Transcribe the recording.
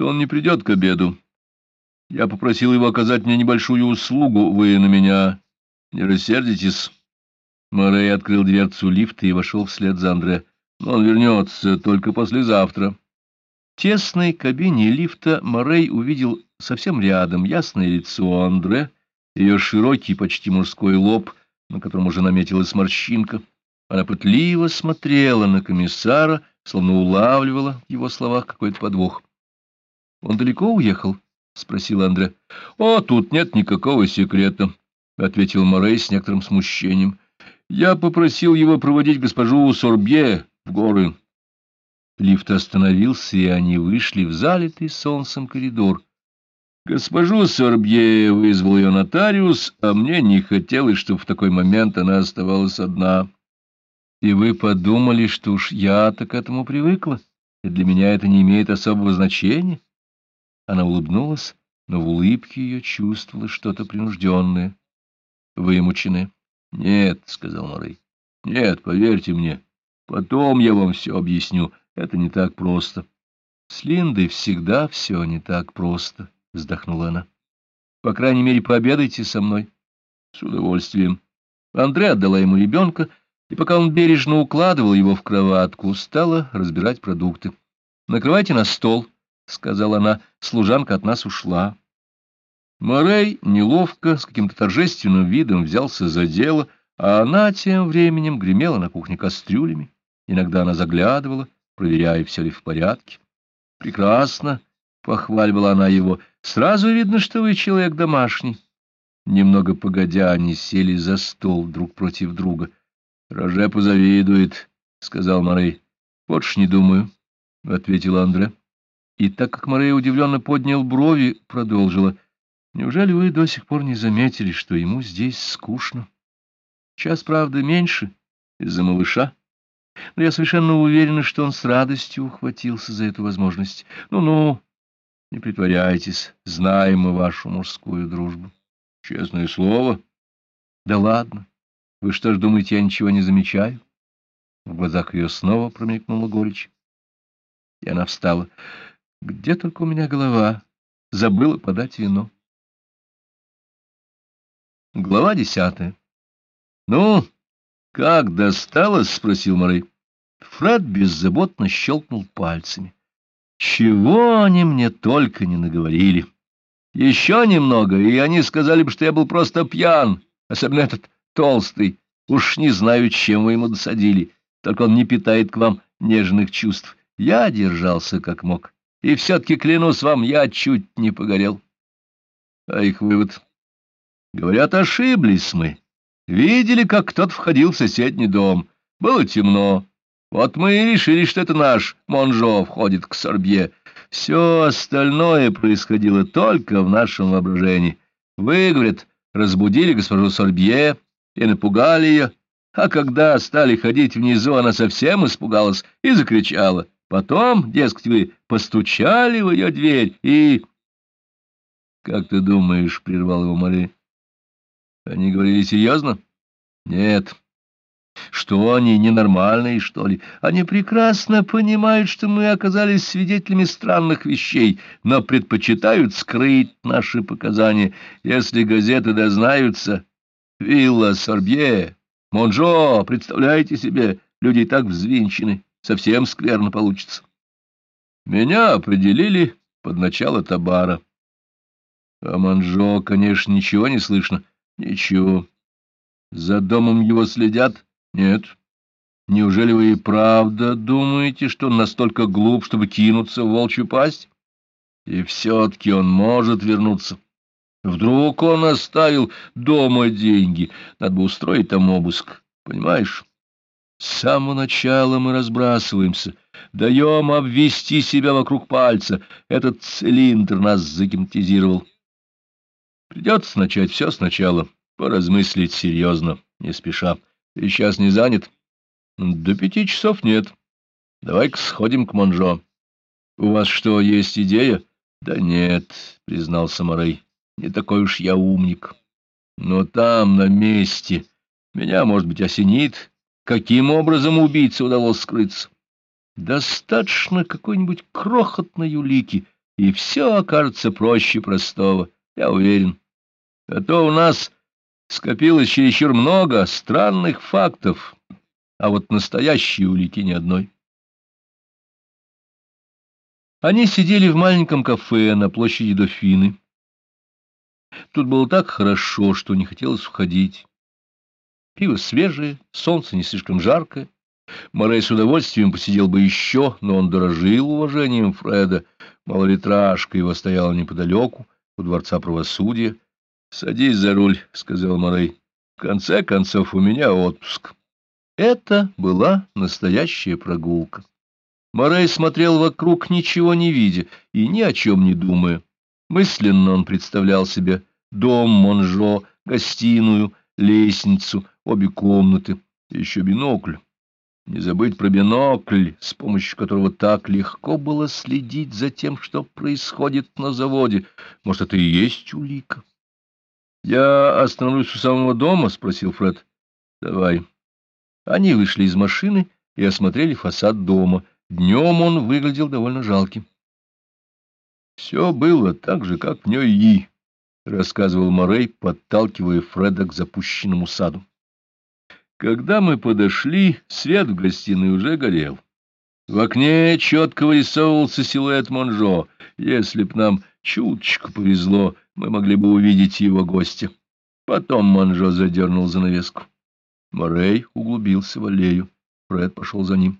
что он не придет к обеду. Я попросил его оказать мне небольшую услугу, вы на меня не рассердитесь. Морей открыл дверцу лифта и вошел вслед за Андре. Но он вернется только послезавтра. В тесной кабине лифта Морей увидел совсем рядом ясное лицо Андре, ее широкий, почти мужской лоб, на котором уже наметилась морщинка. Она пытливо смотрела на комиссара, словно улавливала в его словах какой-то подвох. — Он далеко уехал? — спросил Андре. — О, тут нет никакого секрета, — ответил Морей с некоторым смущением. — Я попросил его проводить госпожу Сорбье в горы. Лифт остановился, и они вышли в залитый солнцем коридор. Госпожу Сорбье вызвал ее нотариус, а мне не хотелось, чтобы в такой момент она оставалась одна. И вы подумали, что уж я-то к этому привыкла, и для меня это не имеет особого значения? Она улыбнулась, но в улыбке ее чувствовала что-то принужденное, вымученное. — Нет, — сказал Морей, — нет, поверьте мне, потом я вам все объясню, это не так просто. — С Линдой всегда все не так просто, — вздохнула она. — По крайней мере, пообедайте со мной. — С удовольствием. Андре отдала ему ребенка, — и пока он бережно укладывал его в кроватку, стала разбирать продукты. «Накрывайте на стол», — сказала она, — служанка от нас ушла. Морей неловко, с каким-то торжественным видом взялся за дело, а она тем временем гремела на кухне кастрюлями. Иногда она заглядывала, проверяя, все ли в порядке. «Прекрасно», — похваливала она его, — «сразу видно, что вы человек домашний». Немного погодя, они сели за стол друг против друга — Роже позавидует, — сказал Морей. — ж не думаю, — ответила Андре. И так как Морей удивленно поднял брови, продолжила. — Неужели вы до сих пор не заметили, что ему здесь скучно? Час, правда, меньше из-за малыша, но я совершенно уверена, что он с радостью ухватился за эту возможность. Ну-ну, не притворяйтесь, знаем мы вашу мужскую дружбу. Честное слово. Да ладно. Вы что ж думаете, я ничего не замечаю? В глазах ее снова промелькнула горечь. И она встала. Где только у меня голова? Забыла подать вино. Глава десятая. Ну, как досталось? спросил Морей. Фред беззаботно щелкнул пальцами. Чего они мне только не наговорили. Еще немного, и они сказали бы, что я был просто пьян, особенно этот толстый. Уж не знаю, чем вы ему досадили, только он не питает к вам нежных чувств. Я держался как мог, и все-таки, клянусь вам, я чуть не погорел. А их вывод? Говорят, ошиблись мы. Видели, как кто-то входил в соседний дом. Было темно. Вот мы и решили, что это наш Монжо входит к Сорбье. Все остальное происходило только в нашем воображении. Вы, говорят, разбудили госпожу Сорбье, и напугали ее, а когда стали ходить внизу, она совсем испугалась и закричала. Потом, дескать, вы постучали в ее дверь и... — Как ты думаешь, — прервал его Мари, — они говорили серьезно? — Нет. Что они, ненормальные, что ли? Они прекрасно понимают, что мы оказались свидетелями странных вещей, но предпочитают скрыть наши показания. Если газеты дознаются, Вилла Сорбье, Монжо, представляете себе, люди так взвинчены, совсем скверно получится. Меня определили под начало Табара. А Монжо, конечно, ничего не слышно. Ничего. За домом его следят? Нет. Неужели вы и правда думаете, что он настолько глуп, чтобы кинуться в волчью пасть? И все-таки он может вернуться. Вдруг он оставил дома деньги. Надо бы устроить там обыск. Понимаешь? С самого начала мы разбрасываемся, даем обвести себя вокруг пальца. Этот цилиндр нас загипнотизировал. Придется начать все сначала, поразмыслить серьезно, не спеша. Ты сейчас не занят? До пяти часов нет. Давай-ка сходим к Монжо. У вас что, есть идея? Да нет, признался Морей. Не такой уж я умник. Но там, на месте, меня, может быть, осенит, каким образом убийце удалось скрыться. Достаточно какой-нибудь крохотной улики, и все окажется проще простого, я уверен. А то у нас скопилось чересчур много странных фактов, а вот настоящие улики ни одной. Они сидели в маленьком кафе на площади Дофины. Тут было так хорошо, что не хотелось уходить. Пиво свежее, солнце не слишком жаркое. Морей с удовольствием посидел бы еще, но он дорожил уважением Фреда. Малолитражка его стояла неподалеку, у Дворца правосудия. — Садись за руль, — сказал Морей. — В конце концов, у меня отпуск. Это была настоящая прогулка. Морей смотрел вокруг, ничего не видя и ни о чем не думая. Мысленно он представлял себе дом Монжо, гостиную, лестницу, обе комнаты, еще бинокль. Не забыть про бинокль, с помощью которого так легко было следить за тем, что происходит на заводе. Может, это и есть улика? — Я остановлюсь у самого дома? — спросил Фред. — Давай. Они вышли из машины и осмотрели фасад дома. Днем он выглядел довольно жалким. Все было так же, как в ней, — рассказывал Морей, подталкивая Фреда к запущенному саду. Когда мы подошли, свет в гостиной уже горел. В окне четко вырисовывался силуэт Монжо. Если б нам чуточку повезло, мы могли бы увидеть его гостя. Потом Монжо задернул занавеску. Морей углубился в аллею. Фред пошел за ним.